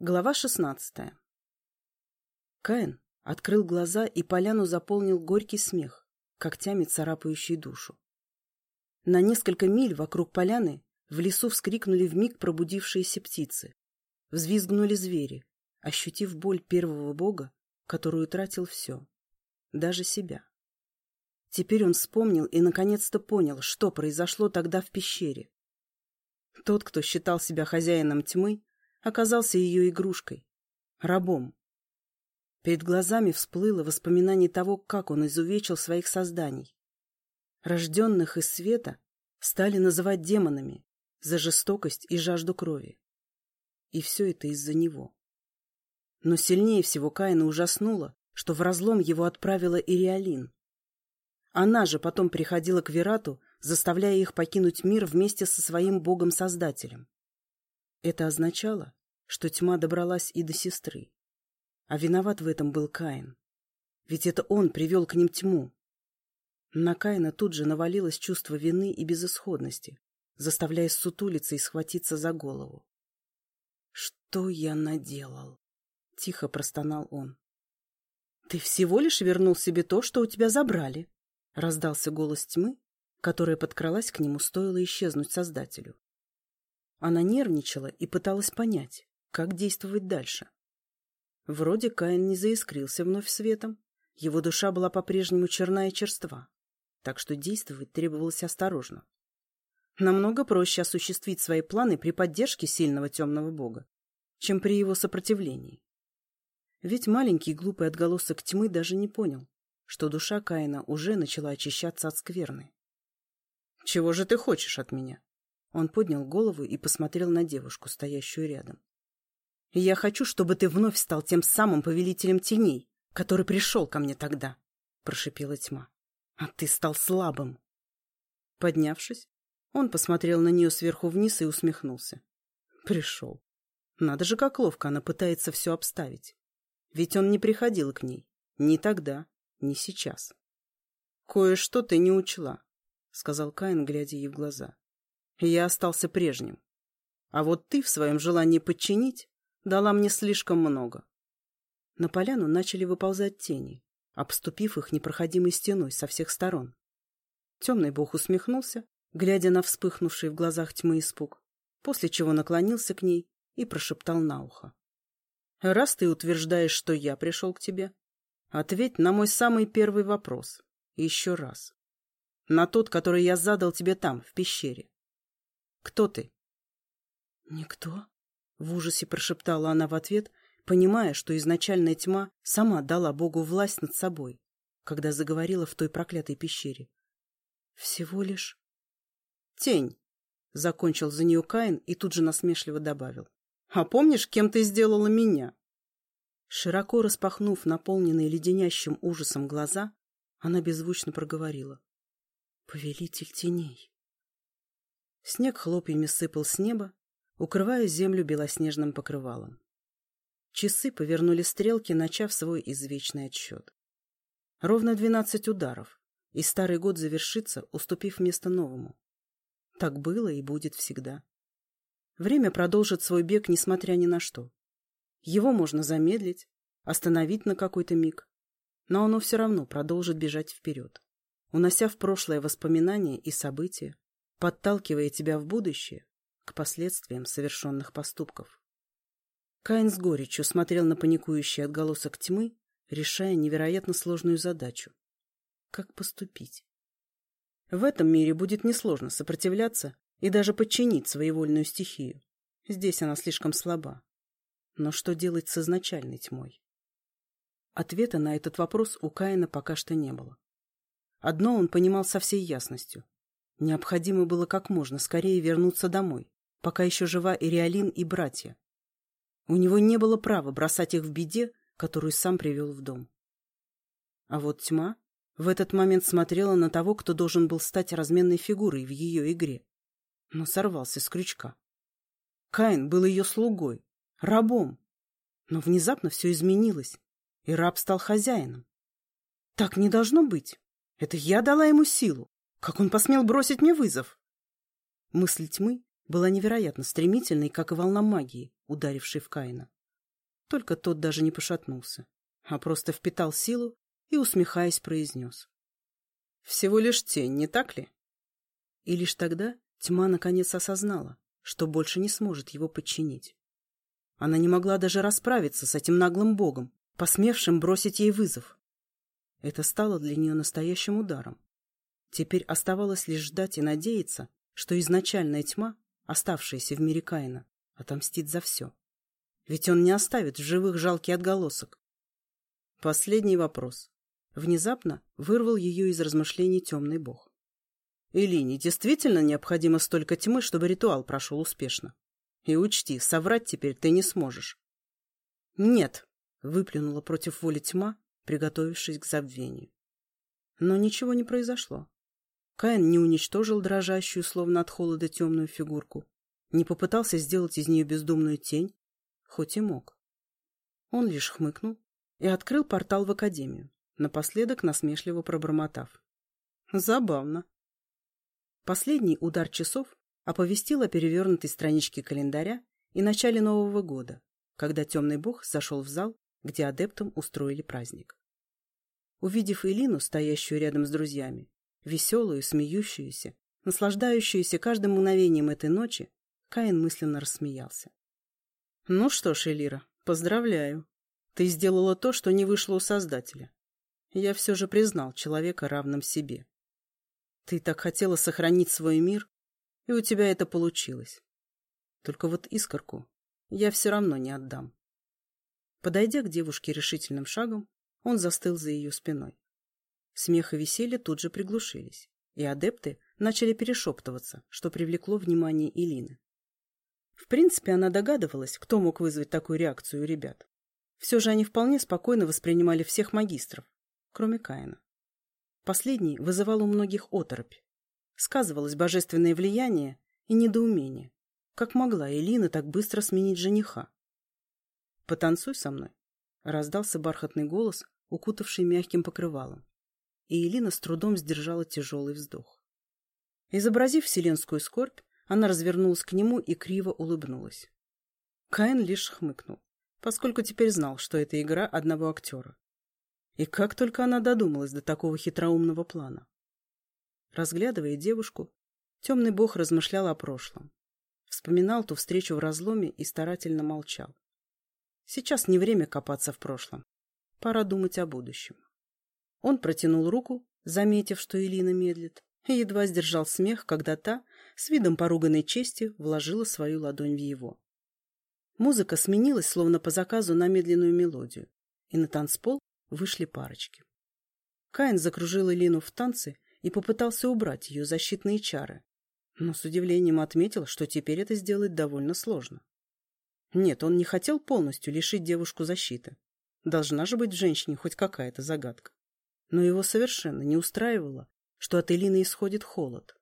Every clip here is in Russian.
Глава шестнадцатая. Каин открыл глаза, и поляну заполнил горький смех, когтями царапающий душу. На несколько миль вокруг поляны в лесу вскрикнули вмиг пробудившиеся птицы. Взвизгнули звери, ощутив боль первого бога, который утратил все, даже себя. Теперь он вспомнил и наконец-то понял, что произошло тогда в пещере. Тот, кто считал себя хозяином тьмы, оказался ее игрушкой, рабом. Перед глазами всплыло воспоминание того, как он изувечил своих созданий. Рожденных из света стали называть демонами за жестокость и жажду крови. И все это из-за него. Но сильнее всего Каина ужаснуло, что в разлом его отправила Ириалин. Она же потом приходила к Верату, заставляя их покинуть мир вместе со своим богом-создателем. Это означало, что тьма добралась и до сестры. А виноват в этом был Каин. Ведь это он привел к ним тьму. На Каина тут же навалилось чувство вины и безысходности, заставляя сутулиться и схватиться за голову. «Что я наделал?» — тихо простонал он. «Ты всего лишь вернул себе то, что у тебя забрали», — раздался голос тьмы, которая подкралась к нему, стоило исчезнуть Создателю. Она нервничала и пыталась понять, как действовать дальше. Вроде Каин не заискрился вновь светом, его душа была по-прежнему черна и черства, так что действовать требовалось осторожно. Намного проще осуществить свои планы при поддержке сильного темного бога, чем при его сопротивлении. Ведь маленький глупый отголосок тьмы даже не понял, что душа Каина уже начала очищаться от скверны. «Чего же ты хочешь от меня?» Он поднял голову и посмотрел на девушку, стоящую рядом. «Я хочу, чтобы ты вновь стал тем самым повелителем теней, который пришел ко мне тогда», — прошипела тьма. «А ты стал слабым». Поднявшись, он посмотрел на нее сверху вниз и усмехнулся. «Пришел. Надо же, как ловко она пытается все обставить. Ведь он не приходил к ней. Ни тогда, ни сейчас». «Кое-что ты не учла», — сказал Каин, глядя ей в глаза я остался прежним. А вот ты в своем желании подчинить дала мне слишком много. На поляну начали выползать тени, обступив их непроходимой стеной со всех сторон. Темный бог усмехнулся, глядя на вспыхнувший в глазах тьмы испуг, после чего наклонился к ней и прошептал на ухо. «Раз ты утверждаешь, что я пришел к тебе, ответь на мой самый первый вопрос. Еще раз. На тот, который я задал тебе там, в пещере. Кто ты?» «Никто», — в ужасе прошептала она в ответ, понимая, что изначальная тьма сама дала Богу власть над собой, когда заговорила в той проклятой пещере. «Всего лишь...» «Тень», — закончил за нее Каин и тут же насмешливо добавил. «А помнишь, кем ты сделала меня?» Широко распахнув наполненные леденящим ужасом глаза, она беззвучно проговорила. «Повелитель теней». Снег хлопьями сыпал с неба, укрывая землю белоснежным покрывалом. Часы повернули стрелки, начав свой извечный отсчет. Ровно двенадцать ударов, и старый год завершится, уступив место новому. Так было и будет всегда. Время продолжит свой бег, несмотря ни на что. Его можно замедлить, остановить на какой-то миг, но оно все равно продолжит бежать вперед, унося в прошлое воспоминания и события, подталкивая тебя в будущее к последствиям совершенных поступков. Каин с горечью смотрел на паникующий отголосок тьмы, решая невероятно сложную задачу. Как поступить? В этом мире будет несложно сопротивляться и даже подчинить своевольную стихию. Здесь она слишком слаба. Но что делать с изначальной тьмой? Ответа на этот вопрос у Каина пока что не было. Одно он понимал со всей ясностью. Необходимо было как можно скорее вернуться домой, пока еще жива Ириалин и братья. У него не было права бросать их в беде, которую сам привел в дом. А вот тьма в этот момент смотрела на того, кто должен был стать разменной фигурой в ее игре, но сорвался с крючка. Каин был ее слугой, рабом, но внезапно все изменилось, и раб стал хозяином. Так не должно быть. Это я дала ему силу. Как он посмел бросить мне вызов? Мысль тьмы была невероятно стремительной, как и волна магии, ударившей в Каина. Только тот даже не пошатнулся, а просто впитал силу и, усмехаясь, произнес. «Всего лишь тень, не так ли?» И лишь тогда тьма наконец осознала, что больше не сможет его подчинить. Она не могла даже расправиться с этим наглым богом, посмевшим бросить ей вызов. Это стало для нее настоящим ударом. Теперь оставалось лишь ждать и надеяться, что изначальная тьма, оставшаяся в мире Каина, отомстит за все. Ведь он не оставит в живых жалкий отголосок. Последний вопрос. Внезапно вырвал ее из размышлений темный бог. Элине действительно необходимо столько тьмы, чтобы ритуал прошел успешно. И учти, соврать теперь ты не сможешь. Нет, выплюнула против воли тьма, приготовившись к забвению. Но ничего не произошло. Каин не уничтожил дрожащую, словно от холода, темную фигурку, не попытался сделать из нее бездумную тень, хоть и мог. Он лишь хмыкнул и открыл портал в академию, напоследок насмешливо пробормотав. Забавно. Последний удар часов оповестил о перевернутой страничке календаря и начале Нового года, когда темный бог зашел в зал, где адептам устроили праздник. Увидев Элину, стоящую рядом с друзьями, веселую, смеющуюся, наслаждающуюся каждым мгновением этой ночи, Каин мысленно рассмеялся. «Ну что ж, Элира, поздравляю. Ты сделала то, что не вышло у Создателя. Я все же признал человека равным себе. Ты так хотела сохранить свой мир, и у тебя это получилось. Только вот искорку я все равно не отдам». Подойдя к девушке решительным шагом, он застыл за ее спиной. Смех и веселье тут же приглушились, и адепты начали перешептываться, что привлекло внимание Илины. В принципе, она догадывалась, кто мог вызвать такую реакцию у ребят. Все же они вполне спокойно воспринимали всех магистров, кроме Каина. Последний вызывал у многих оторопь. Сказывалось божественное влияние и недоумение. Как могла Элина так быстро сменить жениха? «Потанцуй со мной», — раздался бархатный голос, укутавший мягким покрывалом и Элина с трудом сдержала тяжелый вздох. Изобразив вселенскую скорбь, она развернулась к нему и криво улыбнулась. Каин лишь хмыкнул, поскольку теперь знал, что это игра одного актера. И как только она додумалась до такого хитроумного плана. Разглядывая девушку, темный бог размышлял о прошлом. Вспоминал ту встречу в разломе и старательно молчал. Сейчас не время копаться в прошлом. Пора думать о будущем. Он протянул руку, заметив, что Элина медлит, и едва сдержал смех, когда та, с видом поруганной чести, вложила свою ладонь в его. Музыка сменилась, словно по заказу, на медленную мелодию, и на танцпол вышли парочки. Каин закружил Элину в танце и попытался убрать ее защитные чары, но с удивлением отметил, что теперь это сделать довольно сложно. Нет, он не хотел полностью лишить девушку защиты. Должна же быть в женщине хоть какая-то загадка. Но его совершенно не устраивало, что от Элины исходит холод.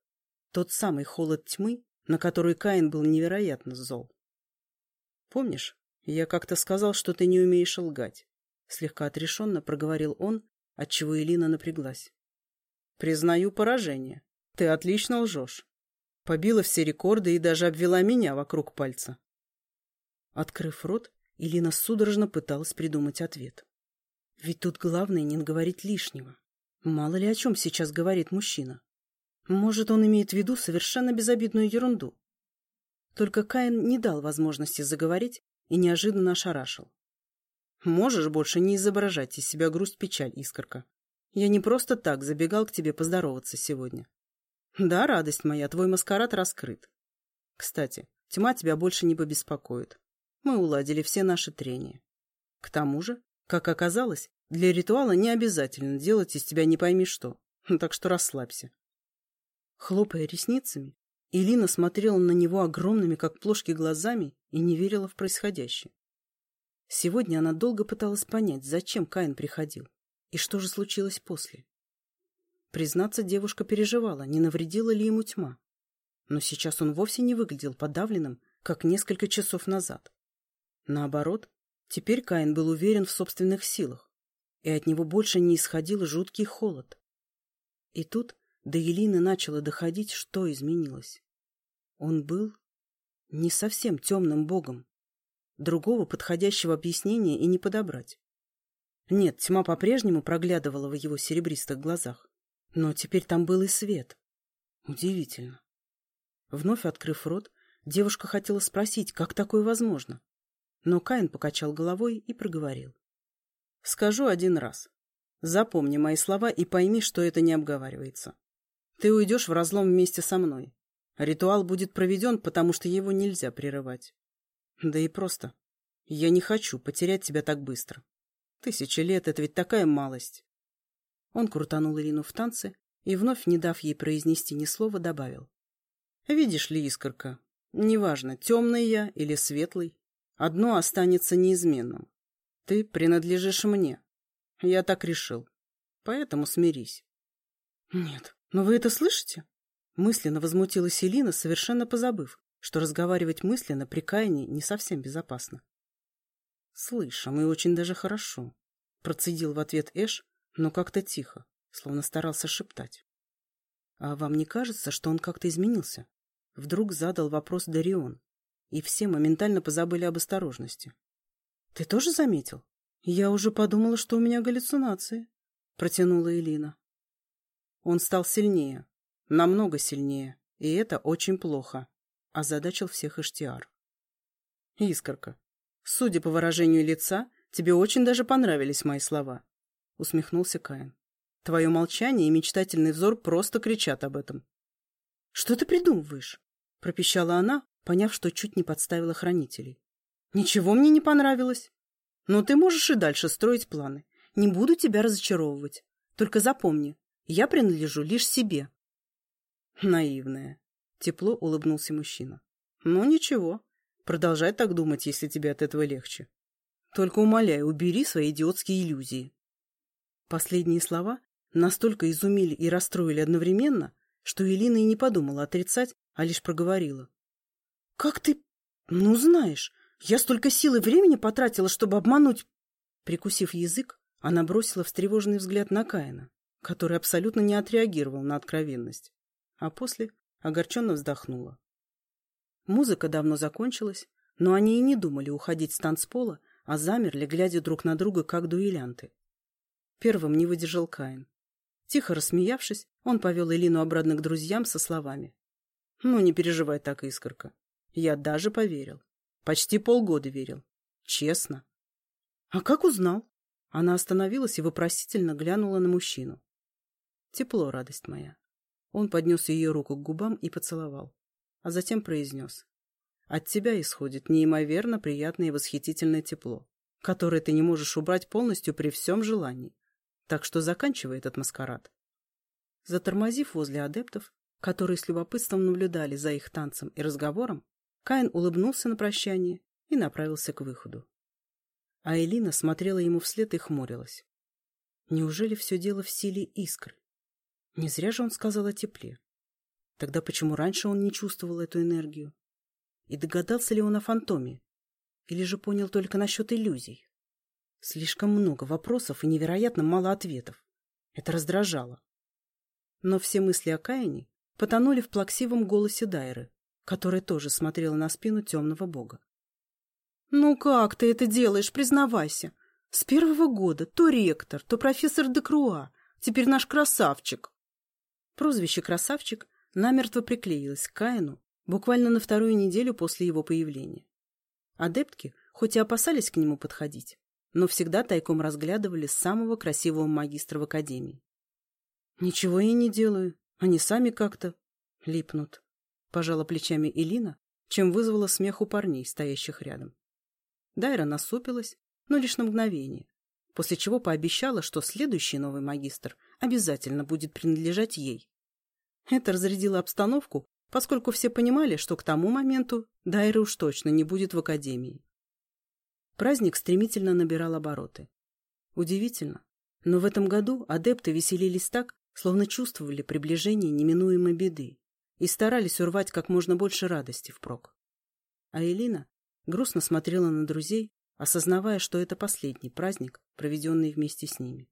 Тот самый холод тьмы, на который Каин был невероятно зол. «Помнишь, я как-то сказал, что ты не умеешь лгать?» Слегка отрешенно проговорил он, отчего Элина напряглась. «Признаю поражение. Ты отлично лжешь. Побила все рекорды и даже обвела меня вокруг пальца». Открыв рот, Элина судорожно пыталась придумать ответ. Ведь тут главное не говорить лишнего. Мало ли о чем сейчас говорит мужчина. Может, он имеет в виду совершенно безобидную ерунду. Только Каин не дал возможности заговорить и неожиданно ошарашил. Можешь больше не изображать из себя грусть-печаль, искорка. Я не просто так забегал к тебе поздороваться сегодня. Да, радость моя, твой маскарад раскрыт. Кстати, тьма тебя больше не побеспокоит. Мы уладили все наши трения. К тому же как оказалось, для ритуала не обязательно делать из тебя не пойми что, так что расслабься. Хлопая ресницами, Илина смотрела на него огромными, как плошки, глазами и не верила в происходящее. Сегодня она долго пыталась понять, зачем Каин приходил и что же случилось после. Признаться, девушка переживала, не навредила ли ему тьма. Но сейчас он вовсе не выглядел подавленным, как несколько часов назад. Наоборот, Теперь Каин был уверен в собственных силах, и от него больше не исходил жуткий холод. И тут до Елины начало доходить, что изменилось. Он был не совсем темным богом. Другого подходящего объяснения и не подобрать. Нет, тьма по-прежнему проглядывала в его серебристых глазах. Но теперь там был и свет. Удивительно. Вновь открыв рот, девушка хотела спросить, как такое возможно. Но Каин покачал головой и проговорил. «Скажу один раз. Запомни мои слова и пойми, что это не обговаривается. Ты уйдешь в разлом вместе со мной. Ритуал будет проведен, потому что его нельзя прерывать. Да и просто. Я не хочу потерять тебя так быстро. Тысячи лет — это ведь такая малость. Он крутанул Ирину в танце и, вновь не дав ей произнести ни слова, добавил. Видишь ли, искорка, неважно, темный я или светлый, одно останется неизменным. Ты принадлежишь мне. Я так решил. Поэтому смирись. Нет, но вы это слышите? Мысленно возмутилась Элина, совершенно позабыв, что разговаривать мысленно при Каине не совсем безопасно. «Слышим, и очень даже хорошо», — процедил в ответ Эш, но как-то тихо, словно старался шептать. «А вам не кажется, что он как-то изменился?» Вдруг задал вопрос Дарион, и все моментально позабыли об осторожности. «Ты тоже заметил? Я уже подумала, что у меня галлюцинации», — протянула Элина. Он стал сильнее, намного сильнее, и это очень плохо, — озадачил всех Иштиар. «Искорка, Судя по выражению лица, тебе очень даже понравились мои слова, — усмехнулся Каин. Твое молчание и мечтательный взор просто кричат об этом. — Что ты придумываешь? — пропищала она, поняв, что чуть не подставила хранителей. — Ничего мне не понравилось. Но ты можешь и дальше строить планы. Не буду тебя разочаровывать. Только запомни, я принадлежу лишь себе. Наивная. Тепло улыбнулся мужчина. Ну, ничего. Продолжай так думать, если тебе от этого легче. Только умоляю, убери свои идиотские иллюзии. Последние слова настолько изумили и расстроили одновременно, что Элина и не подумала отрицать, а лишь проговорила. — Как ты... Ну, знаешь, я столько сил и времени потратила, чтобы обмануть... Прикусив язык, она бросила встревоженный взгляд на Каина, который абсолютно не отреагировал на откровенность, а после огорченно вздохнула. Музыка давно закончилась, но они и не думали уходить с танцпола, а замерли, глядя друг на друга, как дуэлянты. Первым не выдержал Каин. Тихо рассмеявшись, он повел Элину обратно к друзьям со словами. «Ну, не переживай так, Искорка. Я даже поверил. Почти полгода верил. Честно». «А как узнал?» Она остановилась и вопросительно глянула на мужчину. «Тепло, радость моя». Он поднес ее руку к губам и поцеловал а затем произнес. От тебя исходит неимоверно приятное и восхитительное тепло, которое ты не можешь убрать полностью при всем желании. Так что заканчивай этот маскарад. Затормозив возле адептов, которые с любопытством наблюдали за их танцем и разговором, Каин улыбнулся на прощание и направился к выходу. А Элина смотрела ему вслед и хмурилась. Неужели все дело в силе искры? Не зря же он сказал о тепле. Тогда почему раньше он не чувствовал эту энергию? И догадался ли он о фантоме? Или же понял только насчет иллюзий? Слишком много вопросов и невероятно мало ответов. Это раздражало. Но все мысли о Каине потонули в плаксивом голосе Дайры, которая тоже смотрела на спину темного бога. «Ну как ты это делаешь, признавайся? С первого года то ректор, то профессор Декруа, теперь наш красавчик». Прозвище «красавчик» намертво приклеилась к Каину буквально на вторую неделю после его появления. Адептки, хоть и опасались к нему подходить, но всегда тайком разглядывали самого красивого магистра в академии. «Ничего я не делаю, они сами как-то липнут», — пожала плечами Элина, чем вызвала смех у парней, стоящих рядом. Дайра насупилась, но лишь на мгновение, после чего пообещала, что следующий новый магистр обязательно будет принадлежать ей. Это разрядило обстановку, поскольку все понимали, что к тому моменту Дайры уж точно не будет в академии. Праздник стремительно набирал обороты. Удивительно, но в этом году адепты веселились так, словно чувствовали приближение неминуемой беды и старались урвать как можно больше радости впрок. А Элина грустно смотрела на друзей, осознавая, что это последний праздник, проведенный вместе с ними.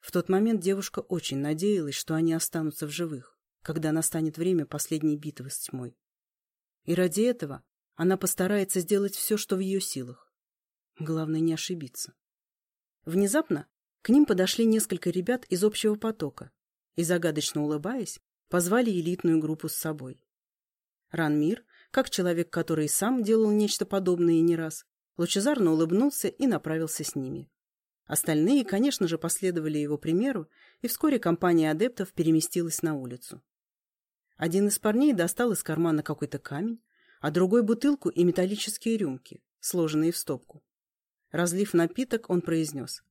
В тот момент девушка очень надеялась, что они останутся в живых, когда настанет время последней битвы с тьмой. И ради этого Она постарается сделать все, что в ее силах. Главное, не ошибиться. Внезапно к ним подошли несколько ребят из общего потока и, загадочно улыбаясь, позвали элитную группу с собой. Ранмир, как человек, который сам делал нечто подобное и не раз, лучезарно улыбнулся и направился с ними. Остальные, конечно же, последовали его примеру, и вскоре компания адептов переместилась на улицу. Один из парней достал из кармана какой-то камень, а другой — бутылку и металлические рюмки, сложенные в стопку. Разлив напиток, он произнес.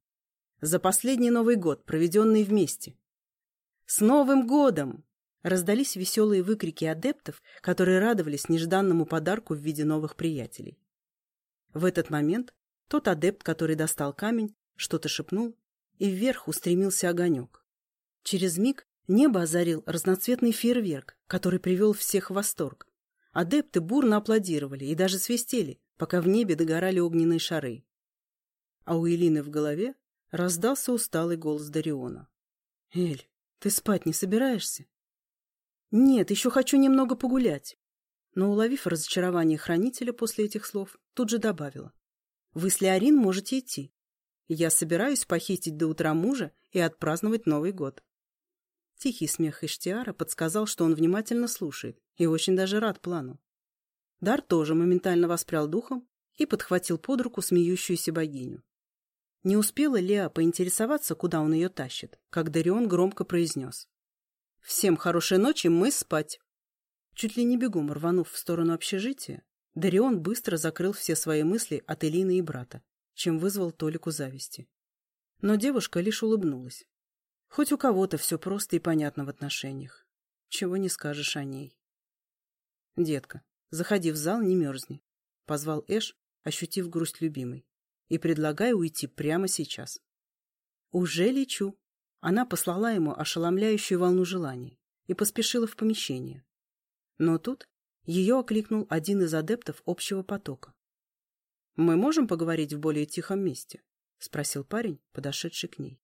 «За последний Новый год, проведенный вместе». «С Новым годом!» Раздались веселые выкрики адептов, которые радовались нежданному подарку в виде новых приятелей. В этот момент тот адепт, который достал камень, что-то шепнул, и вверх устремился огонек. Через миг небо озарил разноцветный фейерверк, который привел всех в восторг. Адепты бурно аплодировали и даже свистели, пока в небе догорали огненные шары. А у Элины в голове раздался усталый голос Дариона. — Эль, ты спать не собираешься? «Нет, еще хочу немного погулять». Но, уловив разочарование хранителя после этих слов, тут же добавила. «Вы с Леорин можете идти. Я собираюсь похитить до утра мужа и отпраздновать Новый год». Тихий смех Иштиара подсказал, что он внимательно слушает и очень даже рад плану. Дар тоже моментально воспрял духом и подхватил под руку смеющуюся богиню. Не успела Леа поинтересоваться, куда он ее тащит, как Дарион громко произнес. Всем хорошей ночи, мы спать. Чуть ли не бегом рванув в сторону общежития, Дарион быстро закрыл все свои мысли от Элины и брата, чем вызвал Толику зависти. Но девушка лишь улыбнулась. Хоть у кого-то все просто и понятно в отношениях. Чего не скажешь о ней. «Детка, заходи в зал, не мерзни», — позвал Эш, ощутив грусть любимой, «и предлагаю уйти прямо сейчас». «Уже лечу», она послала ему ошеломляющую волну желаний и поспешила в помещение. Но тут ее окликнул один из адептов общего потока. «Мы можем поговорить в более тихом месте?» — спросил парень, подошедший к ней.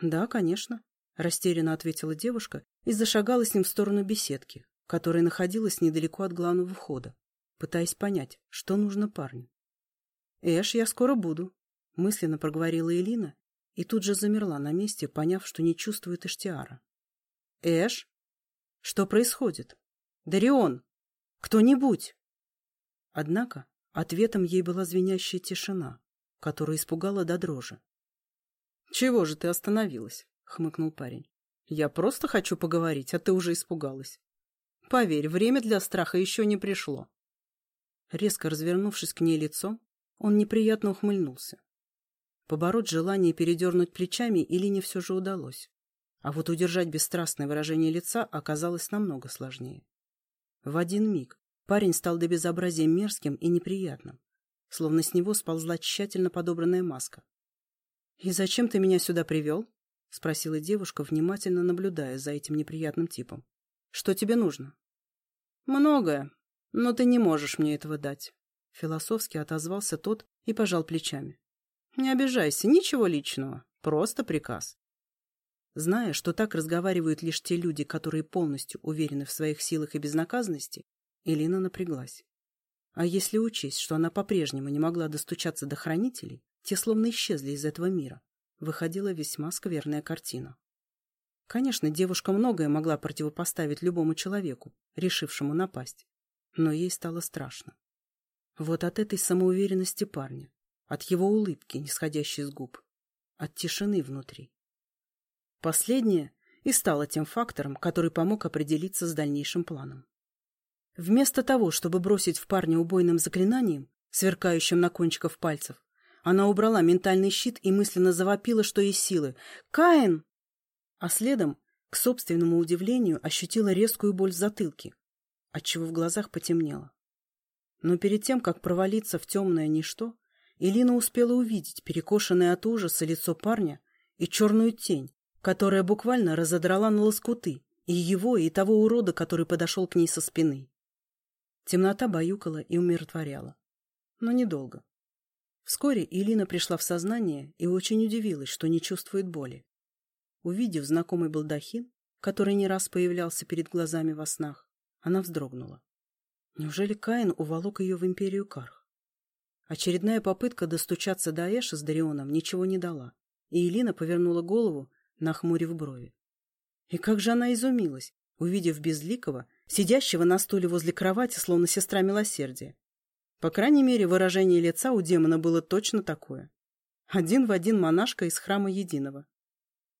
«Да, конечно», — растерянно ответила девушка и зашагала с ним в сторону беседки, которая находилась недалеко от главного входа, пытаясь понять, что нужно парню. «Эш, я скоро буду», — мысленно проговорила Элина и тут же замерла на месте, поняв, что не чувствует Иштиара. «Эш? Что происходит? Дарион! Кто-нибудь!» Однако ответом ей была звенящая тишина, которая испугала до дрожи. «Чего же ты остановилась?» — хмыкнул парень. «Я просто хочу поговорить, а ты уже испугалась. Поверь, время для страха еще не пришло». Резко развернувшись к ней лицом, он неприятно ухмыльнулся. Побороть желание передернуть плечами Илине все же удалось. А вот удержать бесстрастное выражение лица оказалось намного сложнее. В один миг парень стал до безобразия мерзким и неприятным, словно с него сползла тщательно подобранная маска. «И зачем ты меня сюда привел?» — спросила девушка, внимательно наблюдая за этим неприятным типом. «Что тебе нужно?» «Многое, но ты не можешь мне этого дать», — философски отозвался тот и пожал плечами. Не обижайся, ничего личного, просто приказ. Зная, что так разговаривают лишь те люди, которые полностью уверены в своих силах и безнаказанности, Элина напряглась. А если учесть, что она по-прежнему не могла достучаться до хранителей, те словно исчезли из этого мира, выходила весьма скверная картина. Конечно, девушка многое могла противопоставить любому человеку, решившему напасть, но ей стало страшно. Вот от этой самоуверенности парня, от его улыбки, не сходящей с губ, от тишины внутри. Последнее и стало тем фактором, который помог определиться с дальнейшим планом. Вместо того, чтобы бросить в парня убойным заклинанием, сверкающим на кончиках пальцев, она убрала ментальный щит и мысленно завопила, что есть силы. «Каин!» А следом, к собственному удивлению, ощутила резкую боль в затылке, отчего в глазах потемнело. Но перед тем, как провалиться в темное ничто, Элина успела увидеть перекошенное от ужаса лицо парня и черную тень, которая буквально разодрала на лоскуты и его, и того урода, который подошел к ней со спины. Темнота баюкала и умиротворяла. Но недолго. Вскоре Элина пришла в сознание и очень удивилась, что не чувствует боли. Увидев знакомый балдахин, который не раз появлялся перед глазами во снах, она вздрогнула. Неужели Каин уволок ее в империю Карх? Очередная попытка достучаться до Эша с Дарионом ничего не дала, и Элина повернула голову, нахмурив брови. И как же она изумилась, увидев Безликого, сидящего на стуле возле кровати, словно сестра милосердия. По крайней мере, выражение лица у демона было точно такое. Один в один монашка из храма Единого.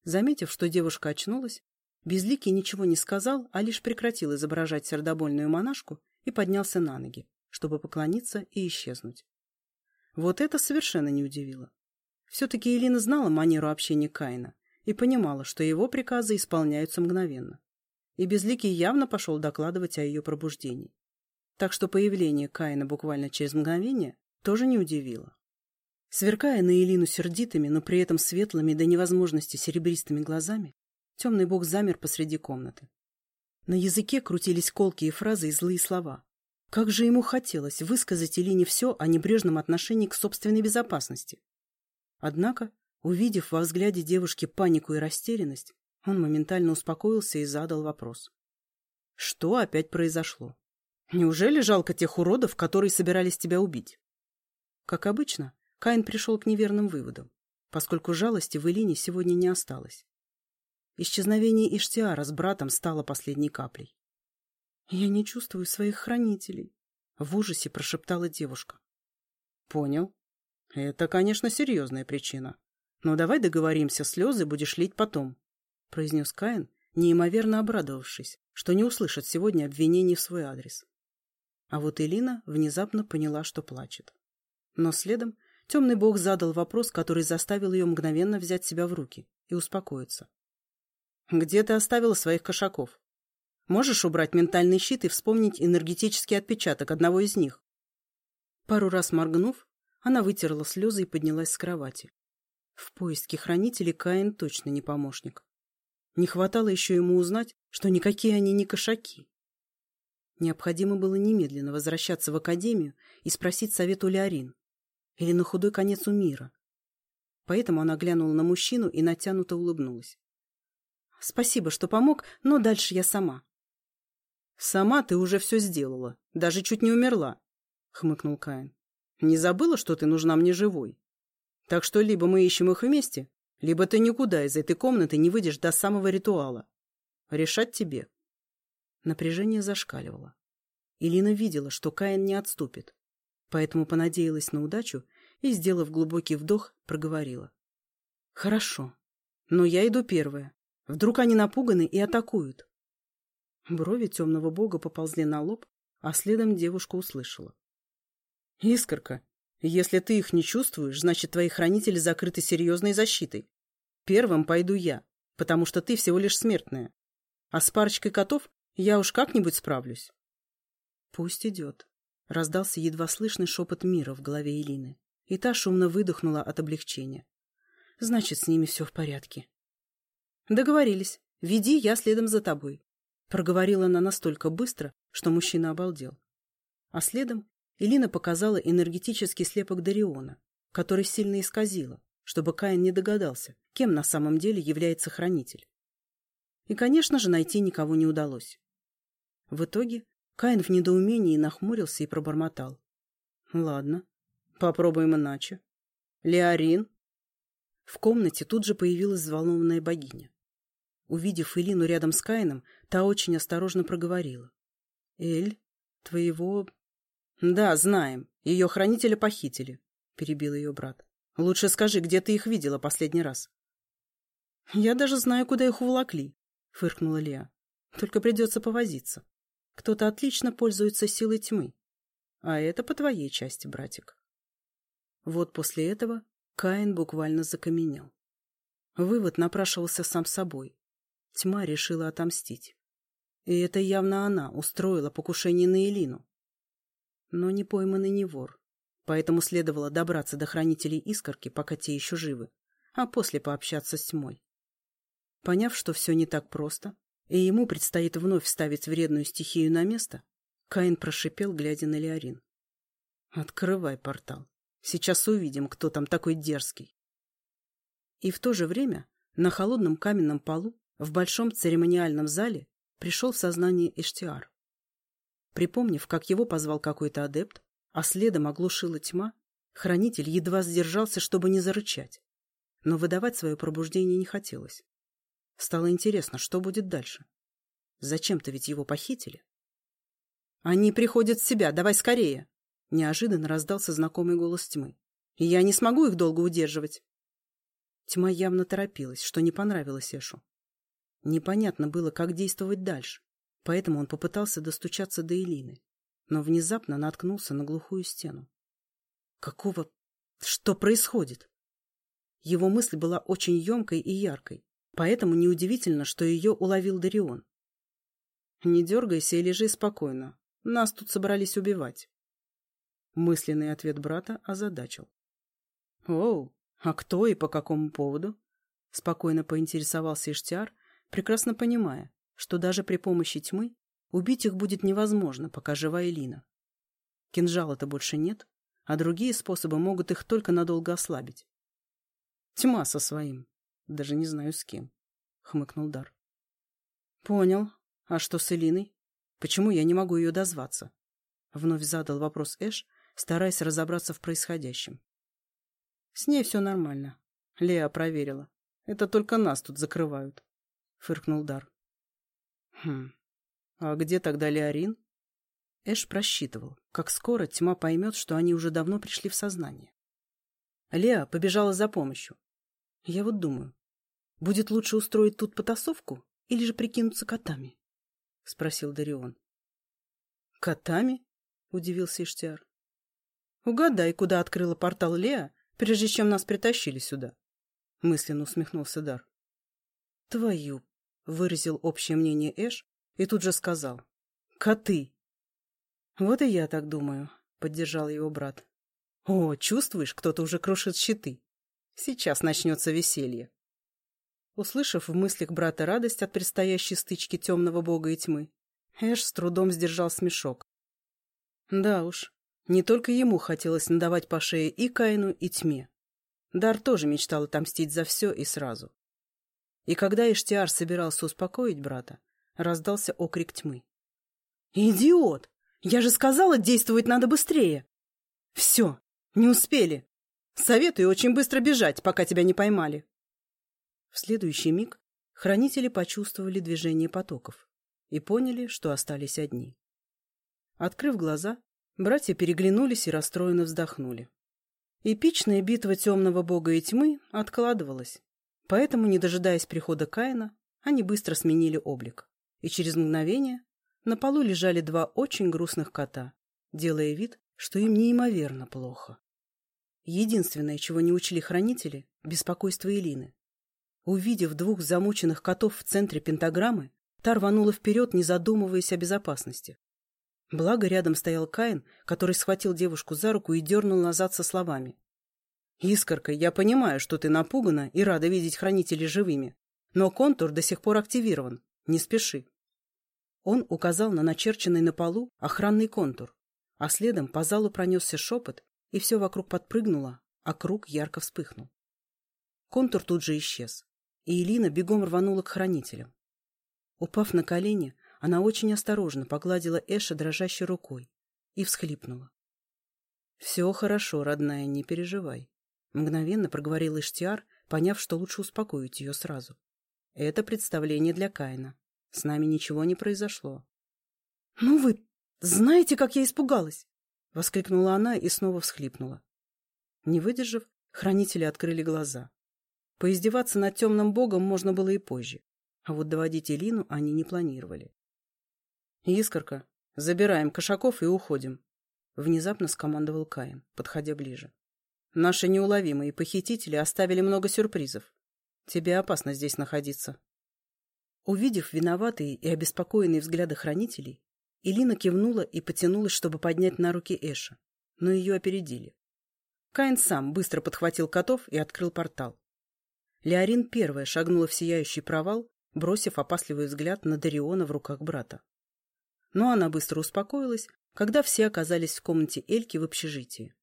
Заметив, что девушка очнулась, Безликий ничего не сказал, а лишь прекратил изображать сердобольную монашку и поднялся на ноги, чтобы поклониться и исчезнуть. Вот это совершенно не удивило. Все-таки Элина знала манеру общения Каина и понимала, что его приказы исполняются мгновенно. И Безликий явно пошел докладывать о ее пробуждении. Так что появление Каина буквально через мгновение тоже не удивило. Сверкая на Элину сердитыми, но при этом светлыми до невозможности серебристыми глазами, темный бог замер посреди комнаты. На языке крутились колкие фразы и злые слова. Как же ему хотелось высказать Элине все о небрежном отношении к собственной безопасности. Однако, увидев во взгляде девушки панику и растерянность, он моментально успокоился и задал вопрос. Что опять произошло? Неужели жалко тех уродов, которые собирались тебя убить? Как обычно, Каин пришел к неверным выводам, поскольку жалости в Элине сегодня не осталось. Исчезновение Иштиара с братом стало последней каплей. «Я не чувствую своих хранителей», — в ужасе прошептала девушка. «Понял. Это, конечно, серьезная причина. Но давай договоримся, слезы будешь лить потом», — произнес Каин, неимоверно обрадовавшись, что не услышит сегодня обвинений в свой адрес. А вот Элина внезапно поняла, что плачет. Но следом темный бог задал вопрос, который заставил ее мгновенно взять себя в руки и успокоиться. «Где ты оставила своих кошаков? Можешь убрать ментальный щит и вспомнить энергетический отпечаток одного из них?» Пару раз моргнув, она вытерла слезы и поднялась с кровати. В поиске хранителей Каин точно не помощник. Не хватало еще ему узнать, что никакие они не кошаки. Необходимо было немедленно возвращаться в академию и спросить совет у Леорин. Или на худой конец у мира. Поэтому она глянула на мужчину и натянуто улыбнулась. «Спасибо, что помог, но дальше я сама». «Сама ты уже все сделала, даже чуть не умерла», — хмыкнул Каин. «Не забыла, что ты нужна мне живой? Так что либо мы ищем их вместе, либо ты никуда из этой комнаты не выйдешь до самого ритуала. Решать тебе». Напряжение зашкаливало. Илина видела, что Каин не отступит, поэтому понадеялась на удачу и, сделав глубокий вдох, проговорила. «Хорошо, но я иду первая. Вдруг они напуганы и атакуют?» Брови темного бога поползли на лоб, а следом девушка услышала. «Искорка, если ты их не чувствуешь, значит, твои хранители закрыты серьезной защитой. Первым пойду я, потому что ты всего лишь смертная. А с парочкой котов я уж как-нибудь справлюсь. Пусть идет. Раздался едва слышный шепот мира в голове Элины, и та шумно выдохнула от облегчения. Значит, с ними все в порядке. Договорились. Веди, я следом за тобой. Проговорила она настолько быстро, что мужчина обалдел. А следом Элина показала энергетический слепок Дариона, который сильно исказила, чтобы Каин не догадался, кем на самом деле является хранитель. И, конечно же, найти никого не удалось. В итоге Каин в недоумении нахмурился и пробормотал. «Ладно, попробуем иначе. Леорин?» В комнате тут же появилась взволнованная богиня. Увидев Элину рядом с Каином, та очень осторожно проговорила. «Эль, твоего...» «Да, знаем. Ее хранителя похитили», — перебил ее брат. «Лучше скажи, где ты их видела последний раз?» «Я даже знаю, куда их уволокли», — фыркнула Леа. «Только придется повозиться». Кто-то отлично пользуется силой тьмы. А это по твоей части, братик. Вот после этого Каин буквально закаменел. Вывод напрашивался сам собой. Тьма решила отомстить. И это явно она устроила покушение на Элину. Но не пойманный не вор. Поэтому следовало добраться до хранителей искорки, пока те еще живы, а после пообщаться с тьмой. Поняв, что все не так просто, и ему предстоит вновь ставить вредную стихию на место, Каин прошипел, глядя на Леорин. «Открывай портал. Сейчас увидим, кто там такой дерзкий». И в то же время на холодном каменном полу в большом церемониальном зале пришел в сознание Эштиар. Припомнив, как его позвал какой-то адепт, а следом оглушила тьма, хранитель едва сдержался, чтобы не зарычать. Но выдавать свое пробуждение не хотелось. Стало интересно, что будет дальше. Зачем-то ведь его похитили. «Они приходят в себя, давай скорее!» Неожиданно раздался знакомый голос тьмы. «И я не смогу их долго удерживать!» Тьма явно торопилась, что не понравилось Эшу. Непонятно было, как действовать дальше, поэтому он попытался достучаться до Элины, но внезапно наткнулся на глухую стену. Какого... Что происходит? Его мысль была очень емкой и яркой, поэтому неудивительно, что ее уловил Дарион. «Не дергайся и лежи спокойно. Нас тут собрались убивать». Мысленный ответ брата озадачил. «Оу, а кто и по какому поводу?» Спокойно поинтересовался Иштиар, прекрасно понимая, что даже при помощи тьмы убить их будет невозможно, пока жива Элина. Кинжала-то больше нет, а другие способы могут их только надолго ослабить. Тьма со своим. Даже не знаю с кем, — хмыкнул Дар. Понял. А что с Элиной? Почему я не могу ее дозваться? Вновь задал вопрос Эш, стараясь разобраться в происходящем. С ней все нормально. Леа проверила. Это только нас тут закрывают фыркнул Дар. Хм. А где тогда Леорин? Эш просчитывал, как скоро тьма поймет, что они уже давно пришли в сознание. Леа побежала за помощью. Я вот думаю, будет лучше устроить тут потасовку или же прикинуться котами? — спросил Дарион. — Котами? — удивился Иштиар. — Угадай, куда открыла портал Леа, прежде чем нас притащили сюда. — мысленно усмехнулся Дар. — Твою выразил общее мнение Эш и тут же сказал. «Коты!» «Вот и я так думаю», — поддержал его брат. «О, чувствуешь, кто-то уже крушит щиты. Сейчас начнется веселье». Услышав в мыслях брата радость от предстоящей стычки темного бога и тьмы, Эш с трудом сдержал смешок. Да уж, не только ему хотелось надавать по шее и Каину, и тьме. Дар тоже мечтал отомстить за все и сразу. И когда Иштиар собирался успокоить брата, раздался окрик тьмы. «Идиот! Я же сказала, действовать надо быстрее!» «Все, не успели! Советую очень быстро бежать, пока тебя не поймали!» В следующий миг хранители почувствовали движение потоков и поняли, что остались одни. Открыв глаза, братья переглянулись и расстроенно вздохнули. Эпичная битва темного бога и тьмы откладывалась, Поэтому, не дожидаясь прихода Каина, они быстро сменили облик. И через мгновение на полу лежали два очень грустных кота, делая вид, что им неимоверно плохо. Единственное, чего не учли хранители — беспокойство Элины. Увидев двух замученных котов в центре пентаграммы, та рванула вперед, не задумываясь о безопасности. Благо рядом стоял Каин, который схватил девушку за руку и дернул назад со словами. «Искорка, я понимаю, что ты напугана и рада видеть хранителей живыми, но контур до сих пор активирован. Не спеши». Он указал на начерченный на полу охранный контур, а следом по залу пронесся шепот, и все вокруг подпрыгнуло, а круг ярко вспыхнул. Контур тут же исчез, и Элина бегом рванула к хранителям. Упав на колени, она очень осторожно погладила Эша дрожащей рукой и всхлипнула. — Все хорошо, родная, не переживай. Мгновенно проговорил Иштиар, поняв, что лучше успокоить ее сразу. Это представление для Каина. С нами ничего не произошло. — Ну вы знаете, как я испугалась! — воскликнула она и снова всхлипнула. Не выдержав, хранители открыли глаза. Поиздеваться над темным богом можно было и позже, а вот доводить Элину они не планировали. — Искорка, забираем кошаков и уходим, — внезапно скомандовал Каин, подходя ближе. Наши неуловимые похитители оставили много сюрпризов. Тебе опасно здесь находиться. Увидев виноватые и обеспокоенные взгляды хранителей, Илина кивнула и потянулась, чтобы поднять на руки Эша, но ее опередили. Каин сам быстро подхватил котов и открыл портал. Леорин первая шагнула в сияющий провал, бросив опасливый взгляд на Дариона в руках брата. Но она быстро успокоилась, когда все оказались в комнате Эльки в общежитии.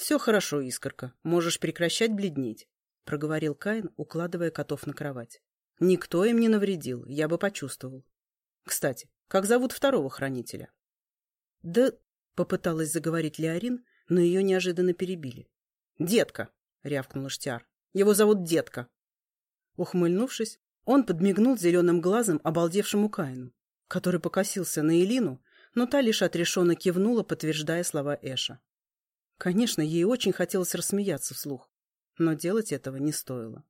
«Все хорошо, Искорка, можешь прекращать бледнеть», — проговорил Каин, укладывая котов на кровать. «Никто им не навредил, я бы почувствовал. Кстати, как зовут второго хранителя?» Да, попыталась заговорить Леорин, но ее неожиданно перебили. Детка, рявкнул Штяр. Его зовут Детка. Ухмыльнувшись, он подмигнул зеленым глазом обалдевшему Каину, который покосился на Элину, но та лишь отрешенно кивнула, подтверждая слова Эша. Конечно, ей очень хотелось рассмеяться вслух, но делать этого не стоило.